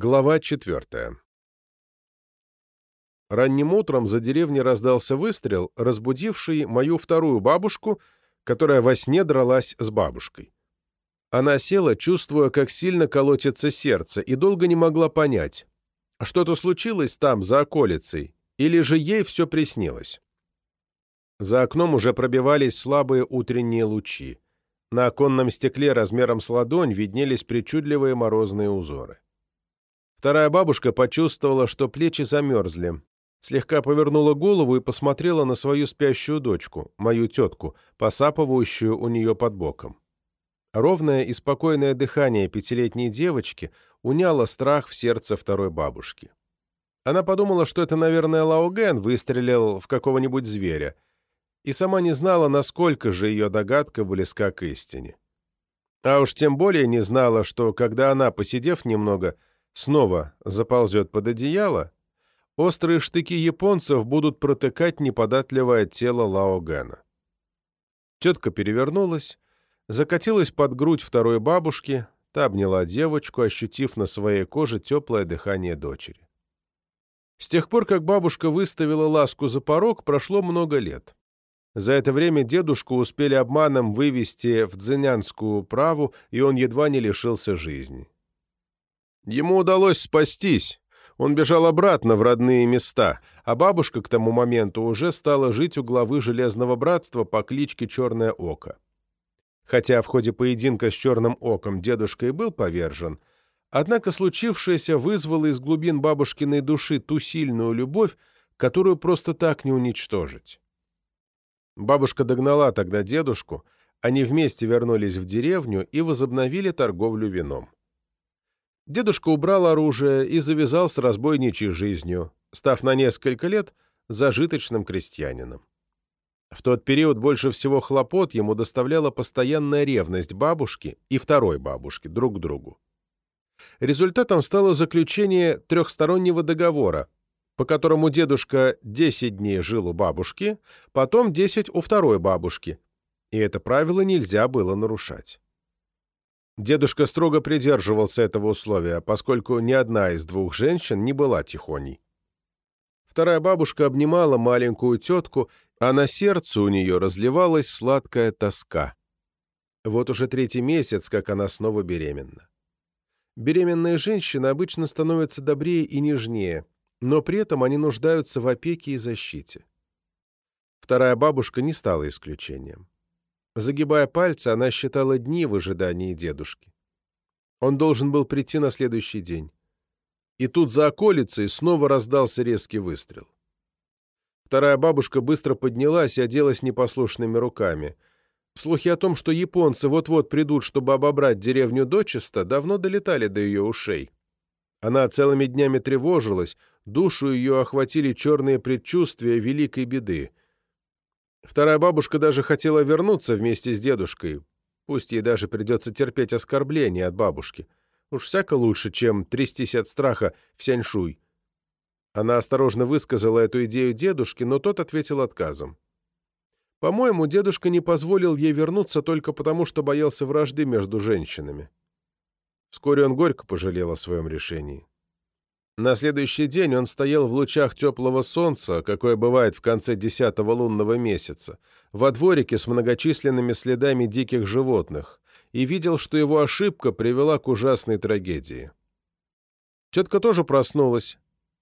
Глава четвертая. Ранним утром за деревней раздался выстрел, разбудивший мою вторую бабушку, которая во сне дралась с бабушкой. Она села, чувствуя, как сильно колотится сердце, и долго не могла понять, что-то случилось там, за околицей, или же ей все приснилось. За окном уже пробивались слабые утренние лучи. На оконном стекле размером с ладонь виднелись причудливые морозные узоры. Вторая бабушка почувствовала, что плечи замерзли, слегка повернула голову и посмотрела на свою спящую дочку, мою тетку, посапывающую у нее под боком. Ровное и спокойное дыхание пятилетней девочки уняло страх в сердце второй бабушки. Она подумала, что это, наверное, Лаоген выстрелил в какого-нибудь зверя, и сама не знала, насколько же ее догадка близка к истине. А уж тем более не знала, что, когда она, посидев немного, снова заползет под одеяло, острые штыки японцев будут протыкать неподатливое тело Лао Гэна. Тетка перевернулась, закатилась под грудь второй бабушки, та обняла девочку, ощутив на своей коже теплое дыхание дочери. С тех пор, как бабушка выставила ласку за порог, прошло много лет. За это время дедушку успели обманом вывести в дзенянскую праву, и он едва не лишился жизни. Ему удалось спастись. Он бежал обратно в родные места, а бабушка к тому моменту уже стала жить у главы Железного Братства по кличке Черное Око. Хотя в ходе поединка с Черным Оком дедушка и был повержен, однако случившееся вызвало из глубин бабушкиной души ту сильную любовь, которую просто так не уничтожить. Бабушка догнала тогда дедушку, они вместе вернулись в деревню и возобновили торговлю вином. Дедушка убрал оружие и завязал с разбойничьей жизнью, став на несколько лет зажиточным крестьянином. В тот период больше всего хлопот ему доставляла постоянная ревность бабушки и второй бабушки друг к другу. Результатом стало заключение трехстороннего договора, по которому дедушка 10 дней жил у бабушки, потом 10 у второй бабушки, и это правило нельзя было нарушать. Дедушка строго придерживался этого условия, поскольку ни одна из двух женщин не была тихоней. Вторая бабушка обнимала маленькую тетку, а на сердце у нее разливалась сладкая тоска. Вот уже третий месяц, как она снова беременна. Беременные женщины обычно становятся добрее и нежнее, но при этом они нуждаются в опеке и защите. Вторая бабушка не стала исключением. Загибая пальцы, она считала дни в ожидании дедушки. Он должен был прийти на следующий день. И тут за околицей снова раздался резкий выстрел. Вторая бабушка быстро поднялась и оделась непослушными руками. Слухи о том, что японцы вот-вот придут, чтобы обобрать деревню дочисто, давно долетали до ее ушей. Она целыми днями тревожилась, душу ее охватили черные предчувствия великой беды. Вторая бабушка даже хотела вернуться вместе с дедушкой. Пусть ей даже придется терпеть оскорбления от бабушки. Уж всяко лучше, чем трястись от страха в сяньшуй. Она осторожно высказала эту идею дедушке, но тот ответил отказом. По-моему, дедушка не позволил ей вернуться только потому, что боялся вражды между женщинами. Вскоре он горько пожалел о своем решении. На следующий день он стоял в лучах теплого солнца, какое бывает в конце десятого лунного месяца, во дворике с многочисленными следами диких животных, и видел, что его ошибка привела к ужасной трагедии. Тетка тоже проснулась,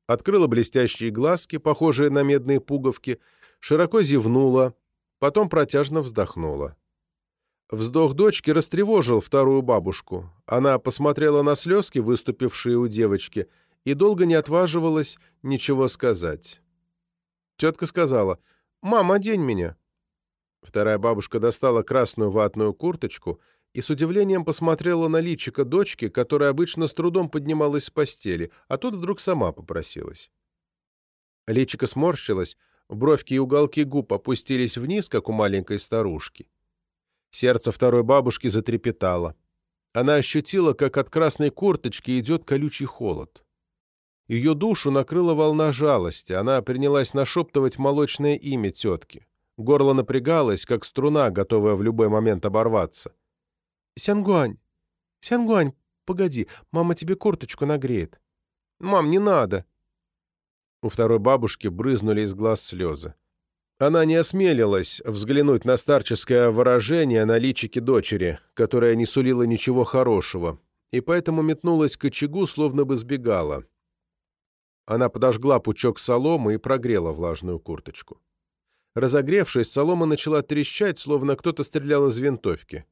открыла блестящие глазки, похожие на медные пуговки, широко зевнула, потом протяжно вздохнула. Вздох дочки растревожил вторую бабушку. Она посмотрела на слезки, выступившие у девочки, и долго не отваживалась ничего сказать. Тетка сказала, «Мам, одень меня». Вторая бабушка достала красную ватную курточку и с удивлением посмотрела на личико дочки, которая обычно с трудом поднималась с постели, а тут вдруг сама попросилась. Личико сморщилось, бровки и уголки губ опустились вниз, как у маленькой старушки. Сердце второй бабушки затрепетало. Она ощутила, как от красной курточки идет колючий холод. Ее душу накрыла волна жалости, она принялась нашептывать молочное имя тетки. Горло напрягалось, как струна, готовая в любой момент оборваться. «Сянгуань! Сянгуань, погоди, мама тебе курточку нагреет. «Мам, не надо!» У второй бабушки брызнули из глаз слезы. Она не осмелилась взглянуть на старческое выражение на личике дочери, которое не сулило ничего хорошего, и поэтому метнулась к очагу, словно бы сбегала. Она подожгла пучок соломы и прогрела влажную курточку. Разогревшись, солома начала трещать, словно кто-то стрелял из винтовки.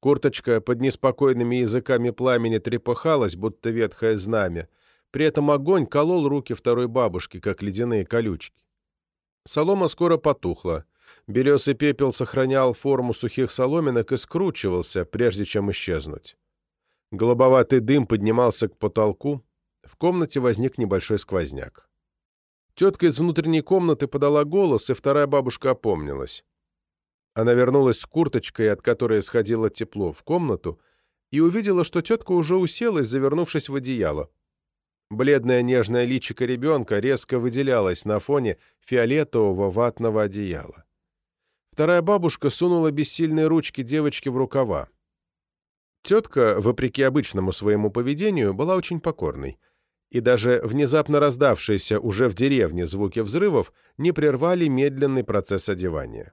Курточка под неспокойными языками пламени трепыхалась, будто ветхое знамя. При этом огонь колол руки второй бабушки, как ледяные колючки. Солома скоро потухла. Белесый пепел сохранял форму сухих соломинок и скручивался, прежде чем исчезнуть. Голубоватый дым поднимался к потолку. В комнате возник небольшой сквозняк. Тетка из внутренней комнаты подала голос, и вторая бабушка опомнилась. Она вернулась с курточкой, от которой исходило тепло, в комнату и увидела, что тетка уже уселась, завернувшись в одеяло. Бледное нежное личико ребенка резко выделялось на фоне фиолетового ватного одеяла. Вторая бабушка сунула бессильные ручки девочки в рукава. Тетка, вопреки обычному своему поведению, была очень покорной, и даже внезапно раздавшиеся уже в деревне звуки взрывов не прервали медленный процесс одевания.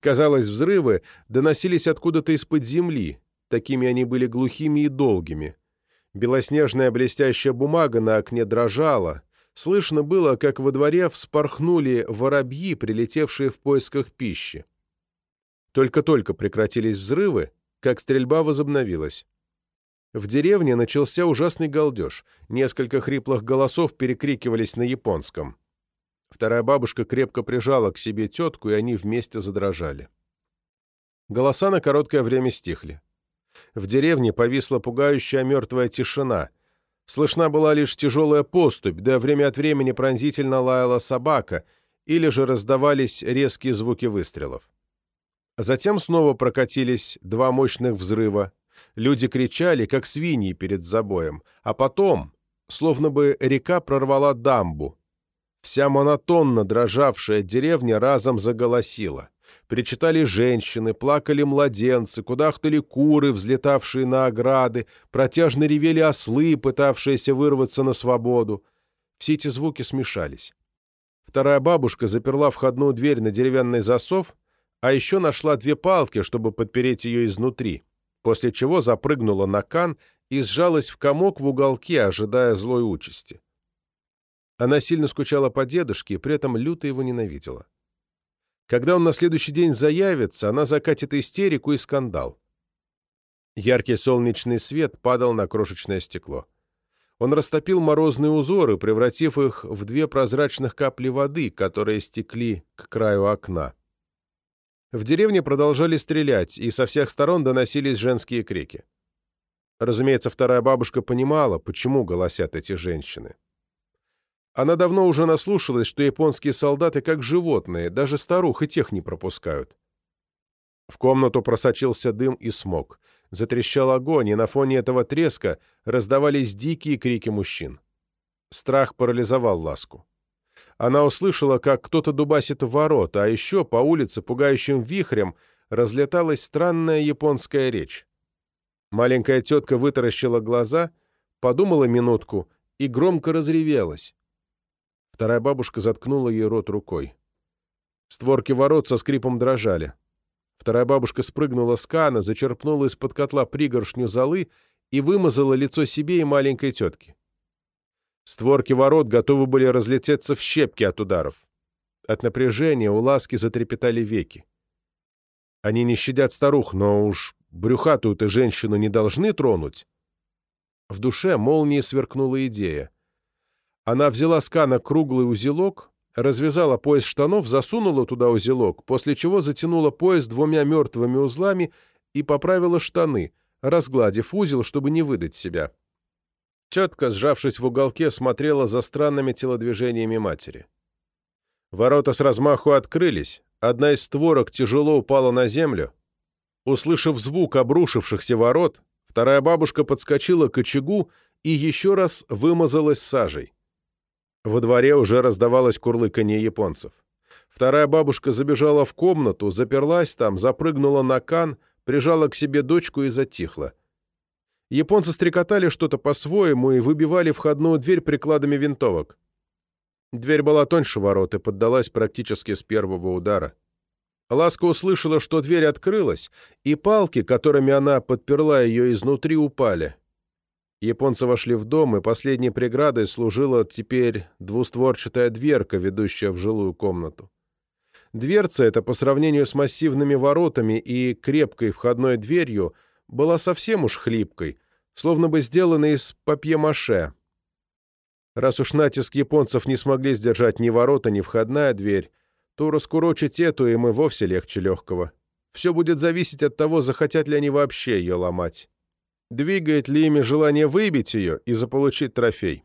Казалось, взрывы доносились откуда-то из-под земли, такими они были глухими и долгими. Белоснежная блестящая бумага на окне дрожала, слышно было, как во дворе вспорхнули воробьи, прилетевшие в поисках пищи. Только-только прекратились взрывы, как стрельба возобновилась. В деревне начался ужасный галдеж. Несколько хриплых голосов перекрикивались на японском. Вторая бабушка крепко прижала к себе тетку, и они вместе задрожали. Голоса на короткое время стихли. В деревне повисла пугающая мертвая тишина. Слышна была лишь тяжелая поступь, да время от времени пронзительно лаяла собака, или же раздавались резкие звуки выстрелов. Затем снова прокатились два мощных взрыва. Люди кричали, как свиньи перед забоем. А потом, словно бы река прорвала дамбу. Вся монотонно дрожавшая деревня разом заголосила. Причитали женщины, плакали младенцы, кудахтали куры, взлетавшие на ограды, протяжно ревели ослы, пытавшиеся вырваться на свободу. Все эти звуки смешались. Вторая бабушка заперла входную дверь на деревянный засов а еще нашла две палки, чтобы подпереть ее изнутри, после чего запрыгнула на кан и сжалась в комок в уголке, ожидая злой участи. Она сильно скучала по дедушке и при этом люто его ненавидела. Когда он на следующий день заявится, она закатит истерику и скандал. Яркий солнечный свет падал на крошечное стекло. Он растопил морозные узоры, превратив их в две прозрачных капли воды, которые стекли к краю окна. В деревне продолжали стрелять, и со всех сторон доносились женские крики. Разумеется, вторая бабушка понимала, почему голосят эти женщины. Она давно уже наслушалась, что японские солдаты как животные, даже старух и тех не пропускают. В комнату просочился дым и смог. Затрещал огонь, и на фоне этого треска раздавались дикие крики мужчин. Страх парализовал ласку. Она услышала, как кто-то дубасит в ворота, а еще по улице пугающим вихрем разлеталась странная японская речь. Маленькая тетка вытаращила глаза, подумала минутку и громко разревелась. Вторая бабушка заткнула ей рот рукой. Створки ворот со скрипом дрожали. Вторая бабушка спрыгнула с кана, зачерпнула из-под котла пригоршню золы и вымазала лицо себе и маленькой тетке. Створки ворот готовы были разлететься в щепки от ударов. От напряжения у ласки затрепетали веки. Они не щадят старух, но уж брюхатую-то женщину не должны тронуть. В душе молнией сверкнула идея. Она взяла с кана круглый узелок, развязала пояс штанов, засунула туда узелок, после чего затянула пояс двумя мертвыми узлами и поправила штаны, разгладив узел, чтобы не выдать себя. Тетка, сжавшись в уголке, смотрела за странными телодвижениями матери. Ворота с размаху открылись, одна из створок тяжело упала на землю. Услышав звук обрушившихся ворот, вторая бабушка подскочила к очагу и еще раз вымазалась сажей. Во дворе уже раздавалось курлыканье японцев. Вторая бабушка забежала в комнату, заперлась там, запрыгнула на кан, прижала к себе дочку и затихла. Японцы стрекотали что-то по-своему и выбивали входную дверь прикладами винтовок. Дверь была тоньше ворот и поддалась практически с первого удара. Ласка услышала, что дверь открылась, и палки, которыми она подперла ее изнутри, упали. Японцы вошли в дом, и последней преградой служила теперь двустворчатая дверка, ведущая в жилую комнату. Дверца эта, по сравнению с массивными воротами и крепкой входной дверью, была совсем уж хлипкой, словно бы сделана из папье-маше. Раз уж натиск японцев не смогли сдержать ни ворота, ни входная дверь, то раскурочить эту им и вовсе легче легкого. Все будет зависеть от того, захотят ли они вообще ее ломать. Двигает ли ими желание выбить ее и заполучить трофей.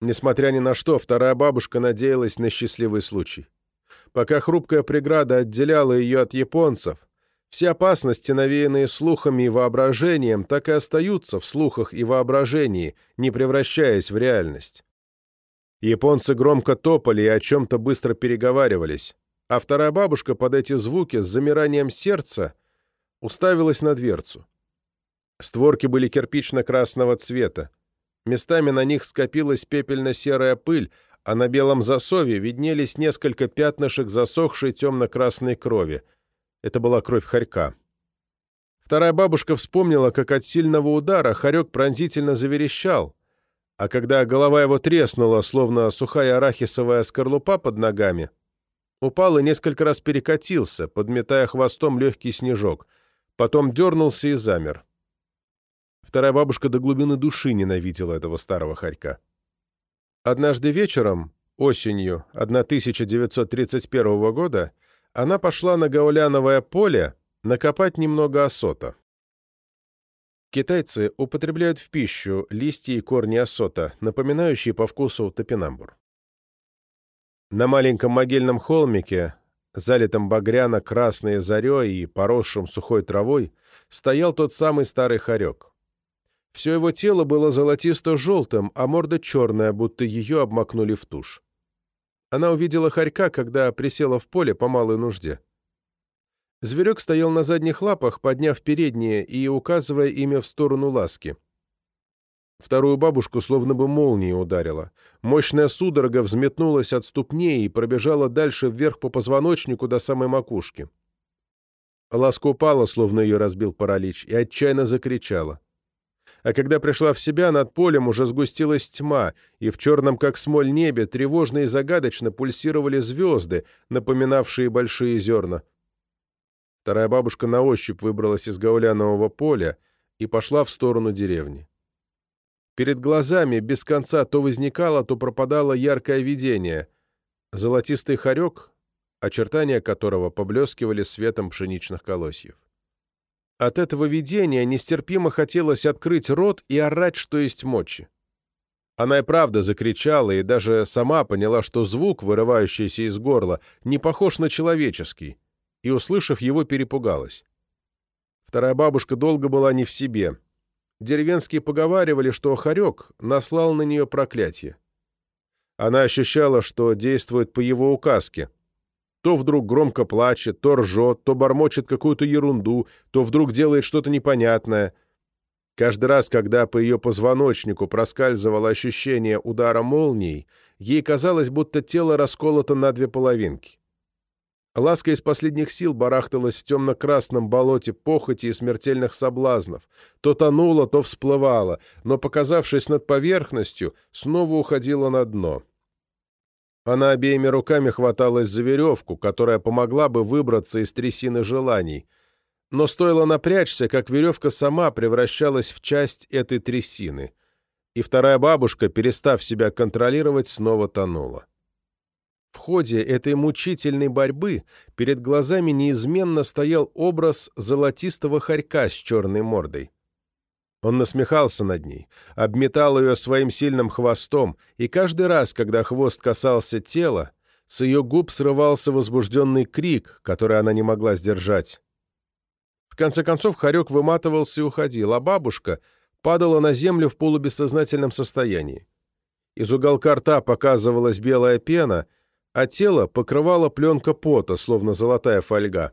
Несмотря ни на что, вторая бабушка надеялась на счастливый случай. Пока хрупкая преграда отделяла ее от японцев, все опасности, навеянные слухами и воображением, так и остаются в слухах и воображении, не превращаясь в реальность. Японцы громко топали и о чем-то быстро переговаривались, а вторая бабушка под эти звуки с замиранием сердца уставилась на дверцу. Створки были кирпично-красного цвета. Местами на них скопилась пепельно-серая пыль, а на белом засове виднелись несколько пятнышек засохшей темно-красной крови. Это была кровь хорька. Вторая бабушка вспомнила, как от сильного удара хорек пронзительно заверещал, а когда голова его треснула, словно сухая арахисовая скорлупа под ногами, упал и несколько раз перекатился, подметая хвостом легкий снежок, потом дернулся и замер. Вторая бабушка до глубины души ненавидела этого старого хорька. Однажды вечером, осенью 1931 года, она пошла на гауляновое поле накопать немного осота. Китайцы употребляют в пищу листья и корни осота, напоминающие по вкусу топинамбур. На маленьком могильном холмике, залитом багряно-красной зарей и поросшим сухой травой, стоял тот самый старый хорек. Все его тело было золотисто-желтым, а морда черная, будто ее обмакнули в тушь. Она увидела хорька, когда присела в поле по малой нужде. Зверек стоял на задних лапах, подняв передние и указывая ими в сторону ласки. Вторую бабушку словно бы молнией ударила. Мощная судорога взметнулась от ступней и пробежала дальше вверх по позвоночнику до самой макушки. Ласка упала, словно ее разбил паралич, и отчаянно закричала а когда пришла в себя, над полем уже сгустилась тьма, и в черном, как смоль небе, тревожно и загадочно пульсировали звезды, напоминавшие большие зерна. Вторая бабушка на ощупь выбралась из гаулянового поля и пошла в сторону деревни. Перед глазами без конца то возникало, то пропадало яркое видение. Золотистый хорек, очертания которого поблескивали светом пшеничных колосьев. От этого видения нестерпимо хотелось открыть рот и орать, что есть мочи. Она и правда закричала и даже сама поняла, что звук, вырывающийся из горла, не похож на человеческий, и, услышав его, перепугалась. Вторая бабушка долго была не в себе. Деревенские поговаривали, что Харек наслал на нее проклятие. Она ощущала, что действует по его указке — то вдруг громко плачет, то ржет, то бормочет какую-то ерунду, то вдруг делает что-то непонятное. Каждый раз, когда по ее позвоночнику проскальзывало ощущение удара молнией, ей казалось, будто тело расколото на две половинки. Ласка из последних сил барахталась в темно-красном болоте похоти и смертельных соблазнов. То тонула, то всплывала, но, показавшись над поверхностью, снова уходила на дно. Она обеими руками хваталась за веревку, которая помогла бы выбраться из трясины желаний. Но стоило напрячься, как веревка сама превращалась в часть этой трясины. И вторая бабушка, перестав себя контролировать, снова тонула. В ходе этой мучительной борьбы перед глазами неизменно стоял образ золотистого хорька с черной мордой. Он насмехался над ней, обметал ее своим сильным хвостом, и каждый раз, когда хвост касался тела, с ее губ срывался возбужденный крик, который она не могла сдержать. В конце концов хорек выматывался и уходил, а бабушка падала на землю в полубессознательном состоянии. Из уголка рта показывалась белая пена, а тело покрывала пленка пота, словно золотая фольга.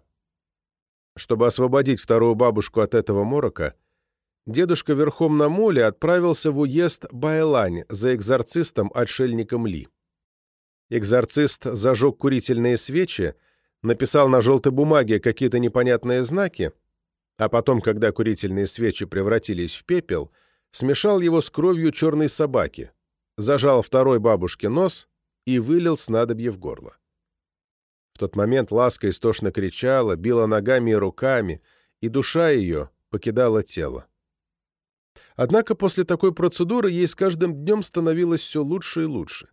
Чтобы освободить вторую бабушку от этого морока, дедушка верхом на моле отправился в уезд Байлань за экзорцистом-отшельником Ли. Экзорцист зажег курительные свечи, написал на желтой бумаге какие-то непонятные знаки, а потом, когда курительные свечи превратились в пепел, смешал его с кровью черной собаки, зажал второй бабушке нос и вылил снадобье в горло. В тот момент Ласка истошно кричала, била ногами и руками, и душа ее покидала тело. Однако после такой процедуры ей с каждым днем становилось все лучше и лучше.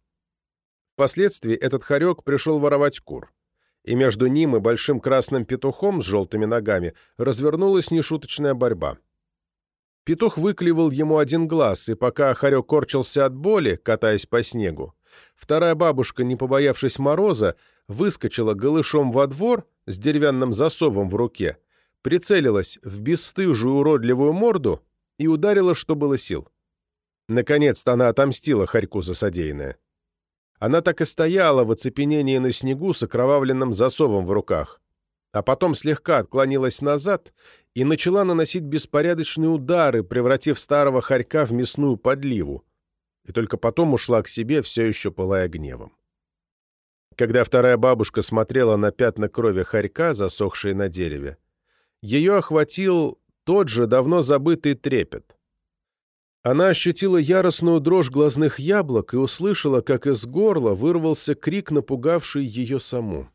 Впоследствии этот хорек пришел воровать кур, и между ним и большим красным петухом с желтыми ногами развернулась нешуточная борьба. Петух выклевал ему один глаз, и пока хорек корчился от боли, катаясь по снегу, вторая бабушка, не побоявшись мороза, выскочила голышом во двор с деревянным засовом в руке, прицелилась в бесстыжую уродливую морду и ударила, что было сил. Наконец-то она отомстила Харьку за содеянное. Она так и стояла в оцепенении на снегу с окровавленным засовом в руках, а потом слегка отклонилась назад и начала наносить беспорядочные удары, превратив старого Харька в мясную подливу, и только потом ушла к себе, все еще пылая гневом. Когда вторая бабушка смотрела на пятна крови хорька, засохшие на дереве, ее охватил тот же давно забытый трепет. Она ощутила яростную дрожь глазных яблок и услышала, как из горла вырвался крик, напугавший ее саму.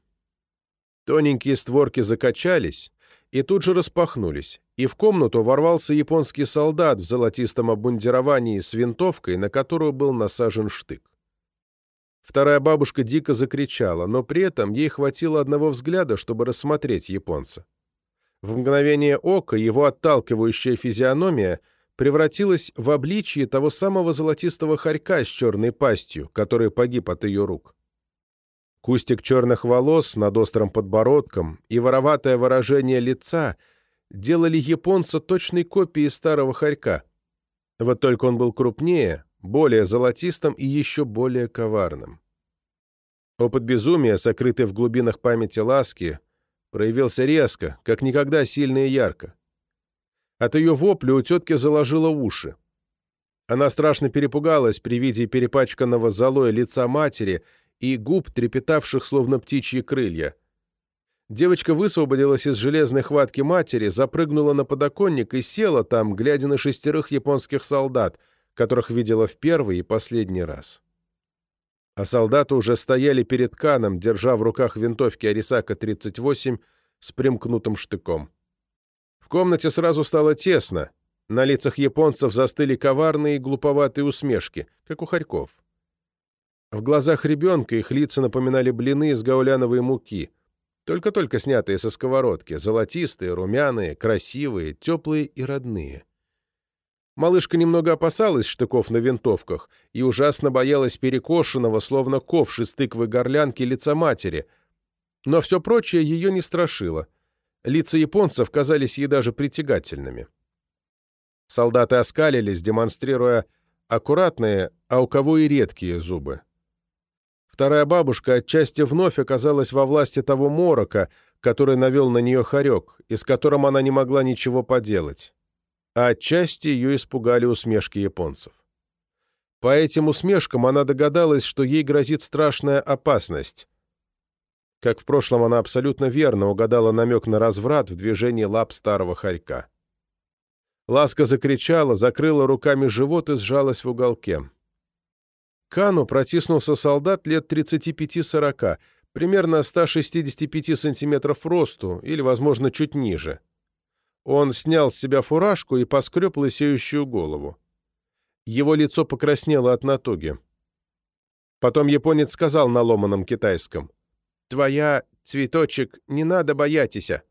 Тоненькие створки закачались и тут же распахнулись, и в комнату ворвался японский солдат в золотистом обмундировании с винтовкой, на которую был насажен штык. Вторая бабушка дико закричала, но при этом ей хватило одного взгляда, чтобы рассмотреть японца. В мгновение ока его отталкивающая физиономия превратилась в обличье того самого золотистого хорька с черной пастью, который погиб от ее рук. Кустик черных волос над острым подбородком и вороватое выражение лица делали японца точной копией старого хорька. Вот только он был крупнее, более золотистым и еще более коварным. Опыт безумия, сокрытый в глубинах памяти Ласки, проявился резко, как никогда сильно и ярко. От ее вопля у тетки заложило уши. Она страшно перепугалась при виде перепачканного золой лица матери и губ, трепетавших словно птичьи крылья. Девочка высвободилась из железной хватки матери, запрыгнула на подоконник и села там, глядя на шестерых японских солдат, которых видела в первый и последний раз. А солдаты уже стояли перед Каном, держа в руках винтовки Арисака-38 с примкнутым штыком. В комнате сразу стало тесно, на лицах японцев застыли коварные и глуповатые усмешки, как у хорьков. В глазах ребенка их лица напоминали блины из гауляновой муки, только-только снятые со сковородки, золотистые, румяные, красивые, теплые и родные. Малышка немного опасалась штыков на винтовках и ужасно боялась перекошенного, словно ковш из тыквы горлянки лица матери. Но все прочее ее не страшило. Лица японцев казались ей даже притягательными. Солдаты оскалились, демонстрируя аккуратные, а у кого и редкие зубы. Вторая бабушка отчасти вновь оказалась во власти того морока, который навел на нее хорек, и с которым она не могла ничего поделать а отчасти ее испугали усмешки японцев. По этим усмешкам она догадалась, что ей грозит страшная опасность. Как в прошлом она абсолютно верно угадала намек на разврат в движении лап старого хорька. Ласка закричала, закрыла руками живот и сжалась в уголке. Кану протиснулся солдат лет 35-40, примерно 165 сантиметров росту или, возможно, чуть ниже. Он снял с себя фуражку и поскреб лысеющую голову. Его лицо покраснело от натуги. Потом японец сказал на ломаном китайском. «Твоя, цветочек, не надо боятися».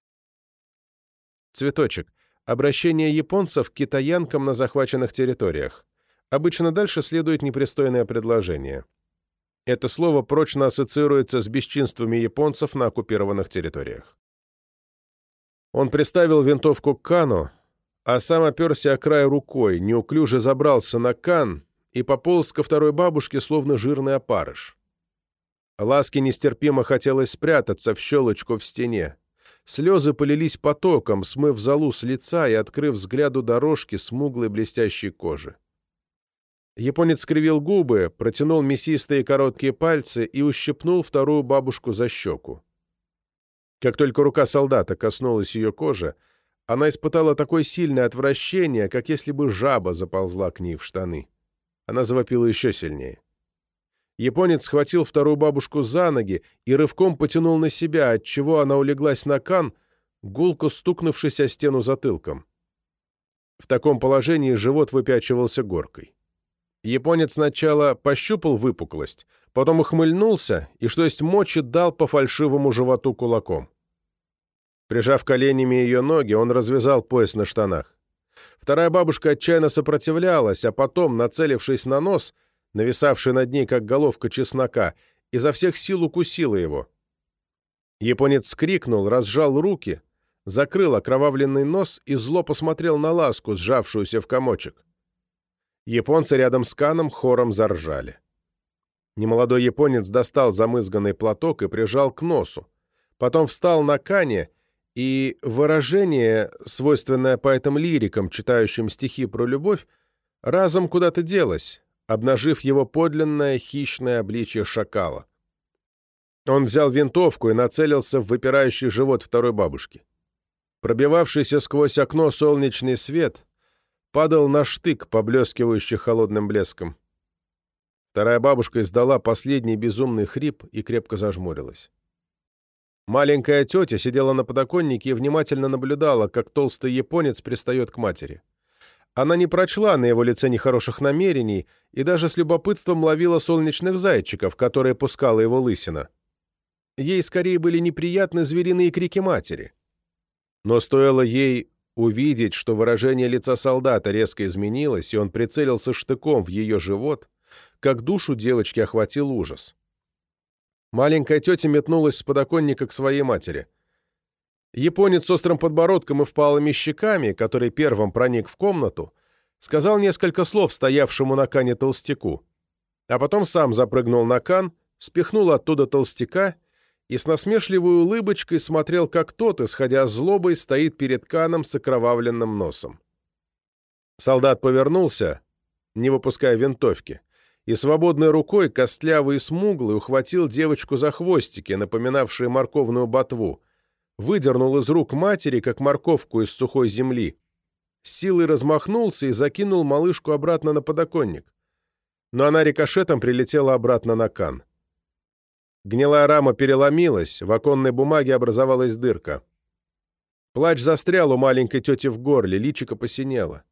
Цветочек. Обращение японцев к китаянкам на захваченных территориях. Обычно дальше следует непристойное предложение. Это слово прочно ассоциируется с бесчинствами японцев на оккупированных территориях. Он приставил винтовку к Кану, а сам оперся о край рукой, неуклюже забрался на Кан и пополз ко второй бабушке, словно жирный опарыш. Ласке нестерпимо хотелось спрятаться в щелочку в стене, Слезы полились потоком, смыв залу с лица и открыв взгляду дорожки смуглой блестящей кожи. Японец скривил губы, протянул мясистые короткие пальцы и ущипнул вторую бабушку за щеку. Как только рука солдата коснулась ее кожи, она испытала такое сильное отвращение, как если бы жаба заползла к ней в штаны. Она завопила еще сильнее. Японец схватил вторую бабушку за ноги и рывком потянул на себя, отчего она улеглась на кан, гулко стукнувшись о стену затылком. В таком положении живот выпячивался горкой. Японец сначала пощупал выпуклость, потом ухмыльнулся и, что есть мочи, дал по фальшивому животу кулаком. Прижав коленями ее ноги, он развязал пояс на штанах. Вторая бабушка отчаянно сопротивлялась, а потом, нацелившись на нос, — нависавший над ней, как головка чеснока, изо всех сил укусила его. Японец скрикнул, разжал руки, закрыл окровавленный нос и зло посмотрел на ласку, сжавшуюся в комочек. Японцы рядом с Каном хором заржали. Немолодой японец достал замызганный платок и прижал к носу. Потом встал на Кане, и выражение, свойственное поэтам-лирикам, читающим стихи про любовь, разом куда-то делось, обнажив его подлинное хищное обличие шакала. Он взял винтовку и нацелился в выпирающий живот второй бабушки. Пробивавшийся сквозь окно солнечный свет падал на штык, поблескивающий холодным блеском. Вторая бабушка издала последний безумный хрип и крепко зажмурилась. Маленькая тетя сидела на подоконнике и внимательно наблюдала, как толстый японец пристает к матери. Она не прочла на его лице нехороших намерений и даже с любопытством ловила солнечных зайчиков, которые пускала его лысина. Ей скорее были неприятны звериные крики матери. Но стоило ей увидеть, что выражение лица солдата резко изменилось, и он прицелился штыком в ее живот, как душу девочки охватил ужас. Маленькая тетя метнулась с подоконника к своей матери — Японец с острым подбородком и впалыми щеками, который первым проник в комнату, сказал несколько слов стоявшему на кане толстяку, а потом сам запрыгнул на кан, спихнул оттуда толстяка и с насмешливой улыбочкой смотрел, как тот, исходя злобой, стоит перед каном с окровавленным носом. Солдат повернулся, не выпуская винтовки, и свободной рукой, костлявый и смуглый, ухватил девочку за хвостики, напоминавшие морковную ботву, выдернул из рук матери, как морковку из сухой земли, с силой размахнулся и закинул малышку обратно на подоконник. Но она рикошетом прилетела обратно на кан. Гнилая рама переломилась, в оконной бумаге образовалась дырка. Плач застрял у маленькой тети в горле, личико посинело.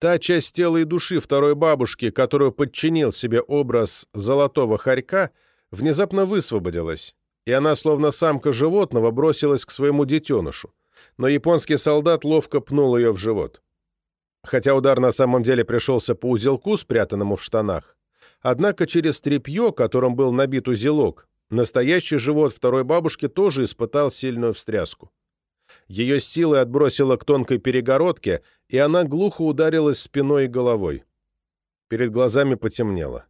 Та часть тела и души второй бабушки, которую подчинил себе образ золотого хорька, внезапно высвободилась, и она, словно самка животного, бросилась к своему детенышу, но японский солдат ловко пнул ее в живот. Хотя удар на самом деле пришелся по узелку, спрятанному в штанах, однако через тряпье, которым был набит узелок, настоящий живот второй бабушки тоже испытал сильную встряску. Ее силой отбросило к тонкой перегородке, и она глухо ударилась спиной и головой. Перед глазами потемнело.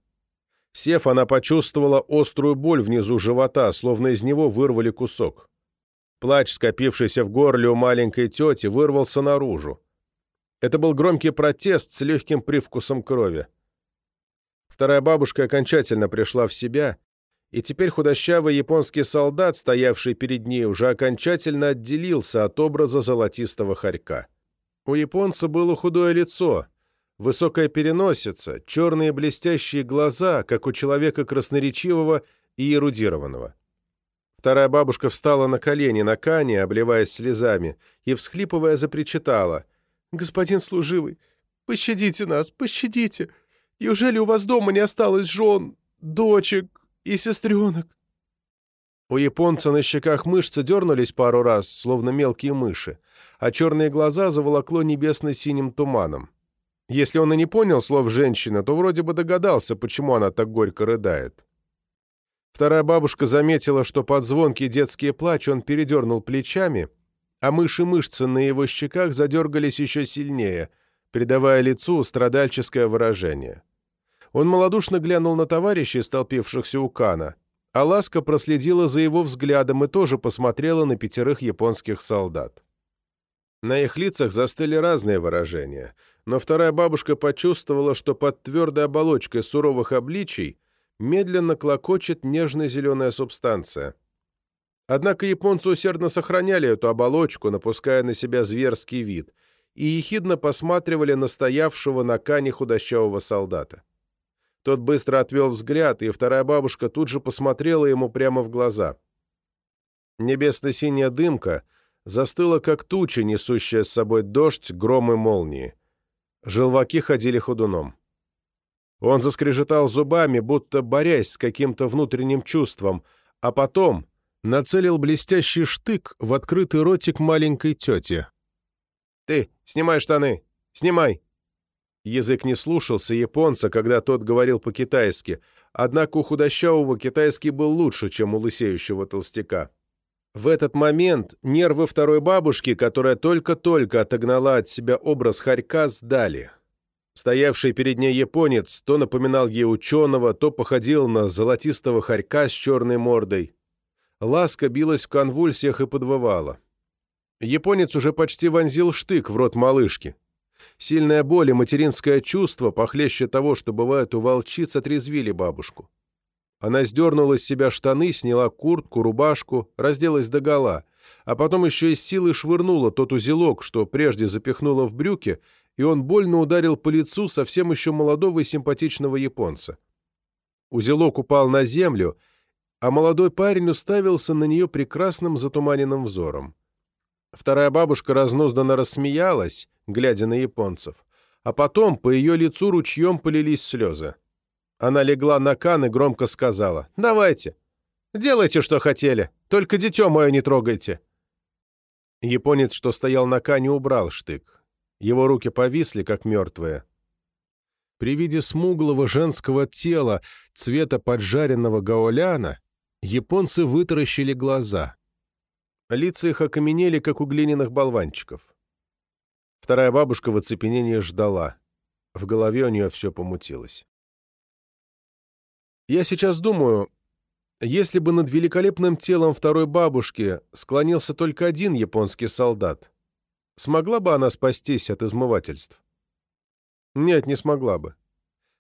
Сев, она почувствовала острую боль внизу живота, словно из него вырвали кусок. Плач, скопившийся в горле у маленькой тети, вырвался наружу. Это был громкий протест с легким привкусом крови. Вторая бабушка окончательно пришла в себя, и теперь худощавый японский солдат, стоявший перед ней, уже окончательно отделился от образа золотистого хорька. У японца было худое лицо — Высокая переносица, черные блестящие глаза, как у человека красноречивого и эрудированного. Вторая бабушка встала на колени на кане, обливаясь слезами, и, всхлипывая, запричитала. «Господин служивый, пощадите нас, пощадите! Неужели у вас дома не осталось жен, дочек и сестренок?» У японца на щеках мышцы дернулись пару раз, словно мелкие мыши, а черные глаза заволокло небесно-синим туманом. Если он и не понял слов женщины, то вроде бы догадался, почему она так горько рыдает. Вторая бабушка заметила, что под звонкий детский плач он передернул плечами, а мыши мышцы на его щеках задергались еще сильнее, придавая лицу страдальческое выражение. Он малодушно глянул на товарищей, столпившихся у Кана, А Ласка проследила за его взглядом и тоже посмотрела на пятерых японских солдат. На их лицах застыли разные выражения, но вторая бабушка почувствовала, что под твердой оболочкой суровых обличий медленно клокочет нежно-зеленая субстанция. Однако японцы усердно сохраняли эту оболочку, напуская на себя зверский вид, и ехидно посматривали на стоявшего на кане худощавого солдата. Тот быстро отвел взгляд, и вторая бабушка тут же посмотрела ему прямо в глаза. Небесно-синяя дымка застыла, как туча, несущая с собой дождь, гром и молнии. Желваки ходили ходуном. Он заскрежетал зубами, будто борясь с каким-то внутренним чувством, а потом нацелил блестящий штык в открытый ротик маленькой тети. «Ты, снимай штаны! Снимай!» Язык не слушался японца, когда тот говорил по-китайски, однако у худощавого китайский был лучше, чем у лысеющего толстяка. В этот момент нервы второй бабушки, которая только-только отогнала от себя образ хорька, сдали. Стоявший перед ней японец то напоминал ей ученого, то походил на золотистого хорька с черной мордой. Ласка билась в конвульсиях и подвывала. Японец уже почти вонзил штык в рот малышки. Сильная боль и материнское чувство, похлеще того, что бывает у волчиц, отрезвили бабушку. Она сдернула с себя штаны, сняла куртку, рубашку, разделась догола, а потом еще и с силой швырнула тот узелок, что прежде запихнула в брюки, и он больно ударил по лицу совсем еще молодого и симпатичного японца. Узелок упал на землю, а молодой парень уставился на нее прекрасным затуманенным взором. Вторая бабушка разнузданно рассмеялась, глядя на японцев, а потом по ее лицу ручьем полились слезы. Она легла на кан и громко сказала «Давайте, делайте, что хотели, только дитё мое не трогайте». Японец, что стоял на кане, убрал штык. Его руки повисли, как мертвые. При виде смуглого женского тела цвета поджаренного гаоляна японцы вытаращили глаза. Лица их окаменели, как у глиняных болванчиков. Вторая бабушка в оцепенении ждала. В голове у нее все помутилось. Я сейчас думаю, если бы над великолепным телом второй бабушки склонился только один японский солдат, Смогла бы она спастись от измывательств? Нет, не смогла бы.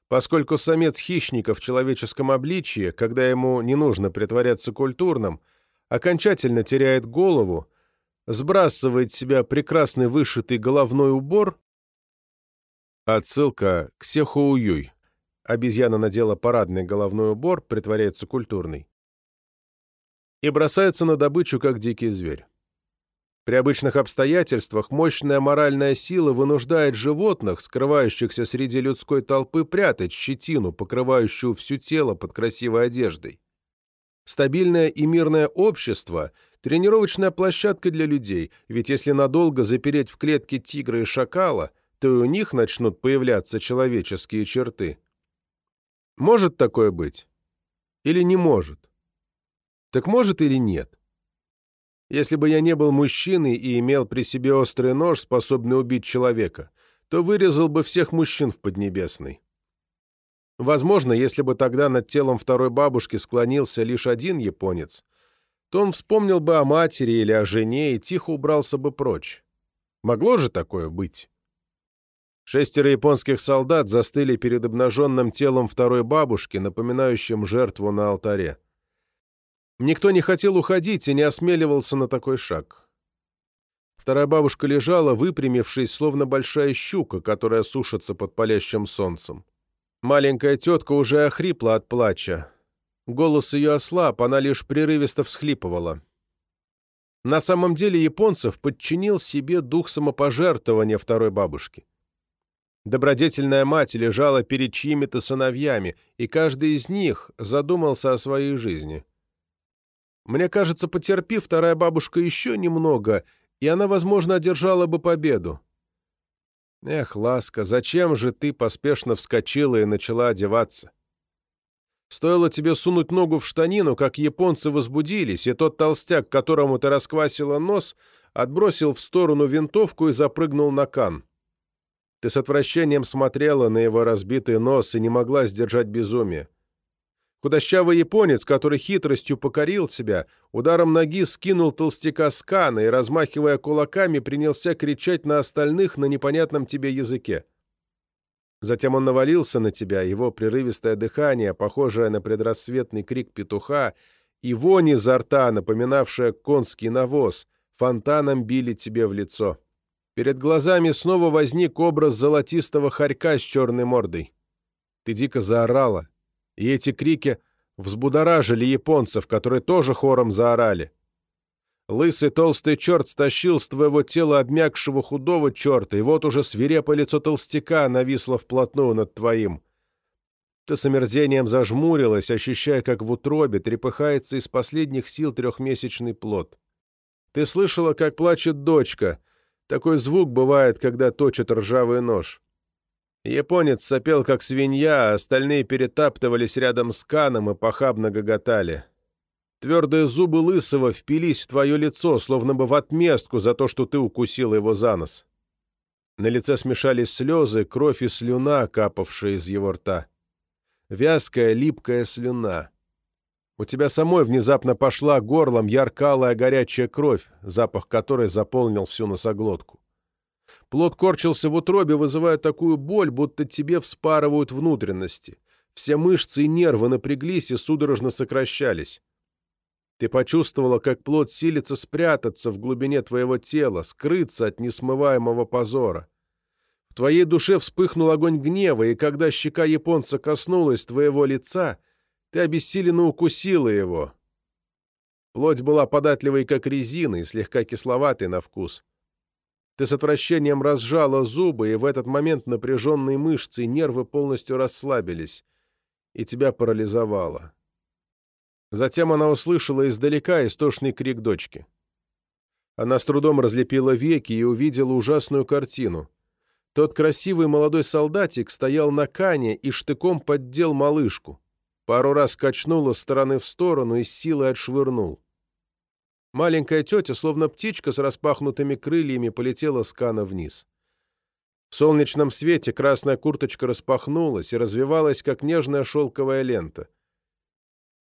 Поскольку самец хищника в человеческом обличье, когда ему не нужно притворяться культурным, окончательно теряет голову, сбрасывает с себя прекрасный вышитый головной убор, отсылка к Сехоуюй. Обезьяна надела парадный головной убор, притворяется культурной, и бросается на добычу, как дикий зверь. При обычных обстоятельствах мощная моральная сила вынуждает животных, скрывающихся среди людской толпы, прятать щетину, покрывающую все тело под красивой одеждой. Стабильное и мирное общество – тренировочная площадка для людей, ведь если надолго запереть в клетке тигра и шакала, то и у них начнут появляться человеческие черты. Может такое быть? Или не может? Так может или нет? Если бы я не был мужчиной и имел при себе острый нож, способный убить человека, то вырезал бы всех мужчин в Поднебесной. Возможно, если бы тогда над телом второй бабушки склонился лишь один японец, то он вспомнил бы о матери или о жене и тихо убрался бы прочь. Могло же такое быть? Шестеро японских солдат застыли перед обнаженным телом второй бабушки, напоминающим жертву на алтаре. Никто не хотел уходить и не осмеливался на такой шаг. Вторая бабушка лежала, выпрямившись, словно большая щука, которая сушится под палящим солнцем. Маленькая тетка уже охрипла от плача. Голос ее ослаб, она лишь прерывисто всхлипывала. На самом деле японцев подчинил себе дух самопожертвования второй бабушки. Добродетельная мать лежала перед чьими-то сыновьями, и каждый из них задумался о своей жизни. Мне кажется, потерпи вторая бабушка еще немного, и она, возможно, одержала бы победу. Эх, Ласка, зачем же ты поспешно вскочила и начала одеваться? Стоило тебе сунуть ногу в штанину, как японцы возбудились, и тот толстяк, которому ты расквасила нос, отбросил в сторону винтовку и запрыгнул на кан. Ты с отвращением смотрела на его разбитый нос и не могла сдержать безумие. Худощавый японец, который хитростью покорил себя, ударом ноги скинул толстяка с кана и, размахивая кулаками, принялся кричать на остальных на непонятном тебе языке. Затем он навалился на тебя, его прерывистое дыхание, похожее на предрассветный крик петуха, и вони изо рта, напоминавшая конский навоз, фонтаном били тебе в лицо. Перед глазами снова возник образ золотистого хорька с черной мордой. Ты дико заорала, и эти крики взбудоражили японцев, которые тоже хором заорали. Лысый толстый черт стащил с твоего тела обмякшего худого черта, и вот уже свирепое лицо толстяка нависло вплотную над твоим. Ты с омерзением зажмурилась, ощущая, как в утробе трепыхается из последних сил трехмесячный плод. Ты слышала, как плачет дочка. Такой звук бывает, когда точит ржавый нож. Японец сопел, как свинья, а остальные перетаптывались рядом с Каном и похабно гоготали. Твердые зубы Лысого впились в твое лицо, словно бы в отместку за то, что ты укусила его за нос. На лице смешались слезы, кровь и слюна, капавшая из его рта. Вязкая, липкая слюна. У тебя самой внезапно пошла горлом яркалая горячая кровь, запах которой заполнил всю носоглотку. Плод корчился в утробе, вызывая такую боль, будто тебе вспарывают внутренности. Все мышцы и нервы напряглись и судорожно сокращались. Ты почувствовала, как плод силится спрятаться в глубине твоего тела, скрыться от несмываемого позора. В твоей душе вспыхнул огонь гнева, и когда щека японца коснулась твоего лица, ты обессиленно укусила его. Плоть была податливой, как резина, и слегка кисловатой на вкус. Ты с отвращением разжала зубы, и в этот момент напряженные мышцы и нервы полностью расслабились, и тебя парализовало. Затем она услышала издалека истошный крик дочки. Она с трудом разлепила веки и увидела ужасную картину. Тот красивый молодой солдатик стоял на кане и штыком поддел малышку. Пару раз качнула с стороны в сторону и с силой отшвырнул. Маленькая тетя, словно птичка с распахнутыми крыльями, полетела с кана вниз. В солнечном свете красная курточка распахнулась и развивалась, как нежная шелковая лента.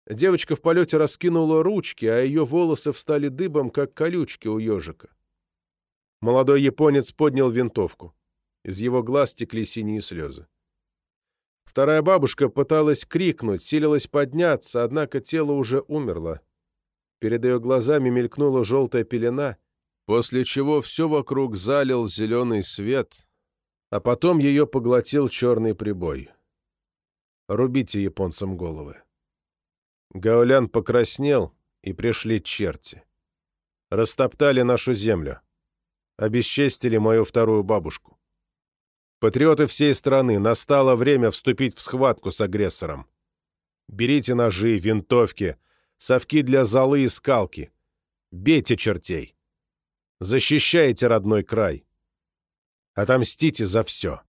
Девочка в полете раскинула ручки, а ее волосы встали дыбом, как колючки у ежика. Молодой японец поднял винтовку. Из его глаз текли синие слезы. Вторая бабушка пыталась крикнуть, силилась подняться, однако тело уже умерло. Перед ее глазами мелькнула желтая пелена, после чего все вокруг залил зеленый свет, а потом ее поглотил черный прибой. Рубите японцам головы. Гаулян покраснел, и пришли черти. Растоптали нашу землю. Обесчестили мою вторую бабушку. Патриоты всей страны, настало время вступить в схватку с агрессором. Берите ножи, винтовки — совки для золы и скалки. Бейте чертей. Защищайте родной край. Отомстите за все.